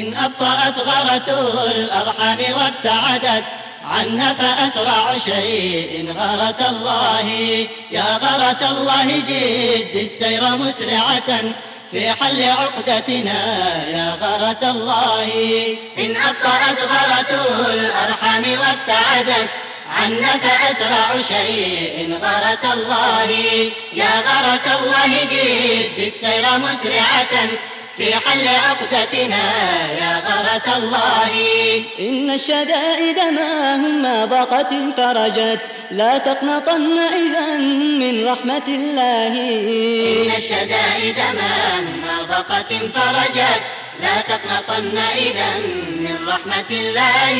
إن أبطأت غرة الأرحام وابتعدت عنا فأسرع شيء غرة الله. يا غرة الله جد السير مسرعة في حل عقدتنا. يا غرة الله إن أبطأت غرة الأرحام وابتعدت عنا فأسرع شيء غرة الله. يا غرة الله جد السير مسرعة في حل عقدتنا يا غرة الله. إن الشدائد ما هم ضاقت فرجت لا تقنطن إذا من رحمة الله. إن الشدائد ما هم ضاقت فرجت لا تقنطن إذا من رحمة الله.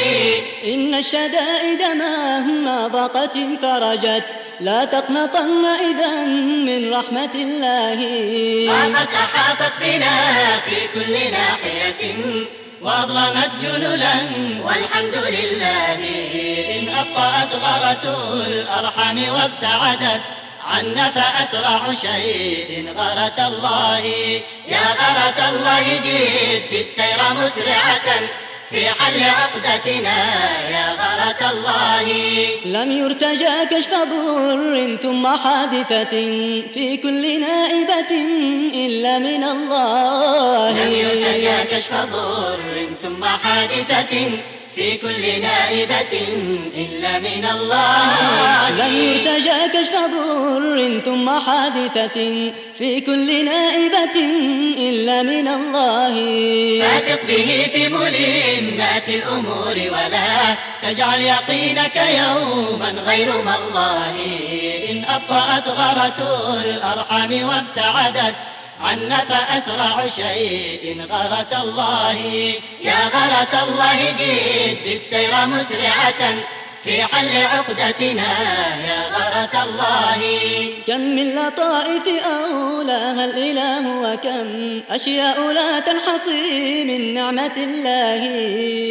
إن الشدائد ما هم ضاقت فرجت لا تقنطن إذا من رحمة الله. ضاقت أحاطت بنا في كل ناحية وأظلمت جللا والحمد لله. إن أبطأت غرة الأرحام وابتعدت عنا فأسرع شيء. غرة الله يا غرة الله جد السير مسرعة. في حل عقدتنا يا غرة الله. لم يرتجى كشف ضر ثم حادثة في كل نائبة إلا من الله. لم يرتجى كشف ضر ثم حادثة في كل نائبة إلا من الله. لم يرتجى كشف ضر ثم حادثة في كل نائبة إلا من الله. فاثق به في ملمات الأمور ولا تجعل يقينك يوما غير ما الله. إن أبطأت غرة الأرحام وابتعدت عنا فأسرع شيء غرة الله. يا غرة الله جد السير مسرعة في حل عقدتنا. يا غرة الله. كم من لطائف أولاها الإله وكم أشياء لا تنحصي من نعمة الله.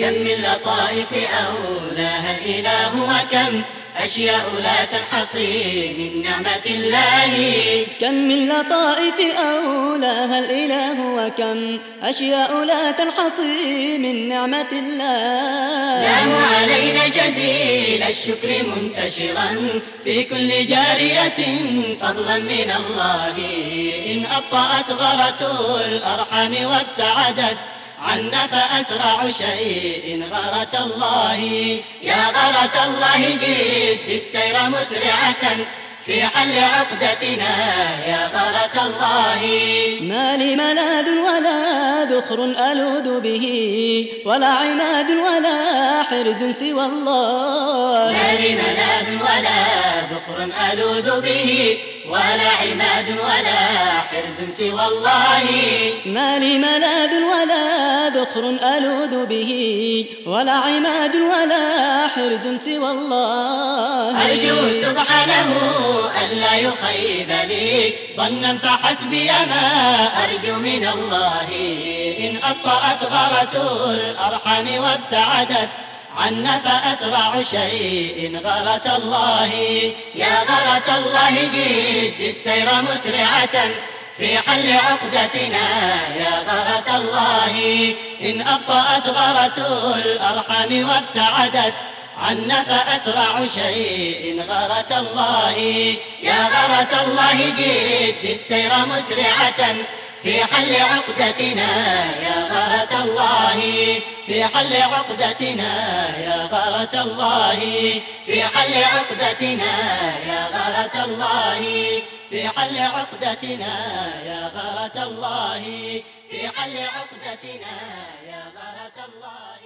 كم من لطائف أولاها الإله وكم أشياء لا تنحصي من نعمة الله. كم من لطائف أولاها الإله وكم أشياء لا تنحصي من نعمة الله. له علينا جزيل الشكر منتشرا في كل جارية فضلا من الله. إن أبطأت غرة الأرحام وابتعدت عنا فأسرع شيء غرة الله. يا غرة الله جد السير مسرعة في حل عقدتنا. يا غرة الله. ما لي ملاذ ولا ذخر ألوذ به ولا عماد ولا حرز سوى الله. ما لي ملاذ ذخر ألوذ به ولا عماد ولا حرز سوى الله. ما لي ملاذ ولا ذخر ألوذ به ولا عماد ولا حرز سوى الله. أرجو سبحانه ألا يخيب لي ظنا فحسبي ما أرجو من الله. إن أبطأت غرة الأرحام وابتعدت عنا فأسرع شيء غرة الله. يا غرة الله جد السير مسرعة في حل عقدتنا. يا غرة الله إن أبطأت غرة الأرحام وابتعدت. عنا فأسرع شيء غرة الله. يا غرة الله جد السير مسرعة في حل عقدتنا يا غرة الله. في حل عقدتنا يا غرة الله. في حل عقدتنا يا غرة الله. في حل عقدتنا يا غرة الله. في حل عقدتنا يا غرة الله.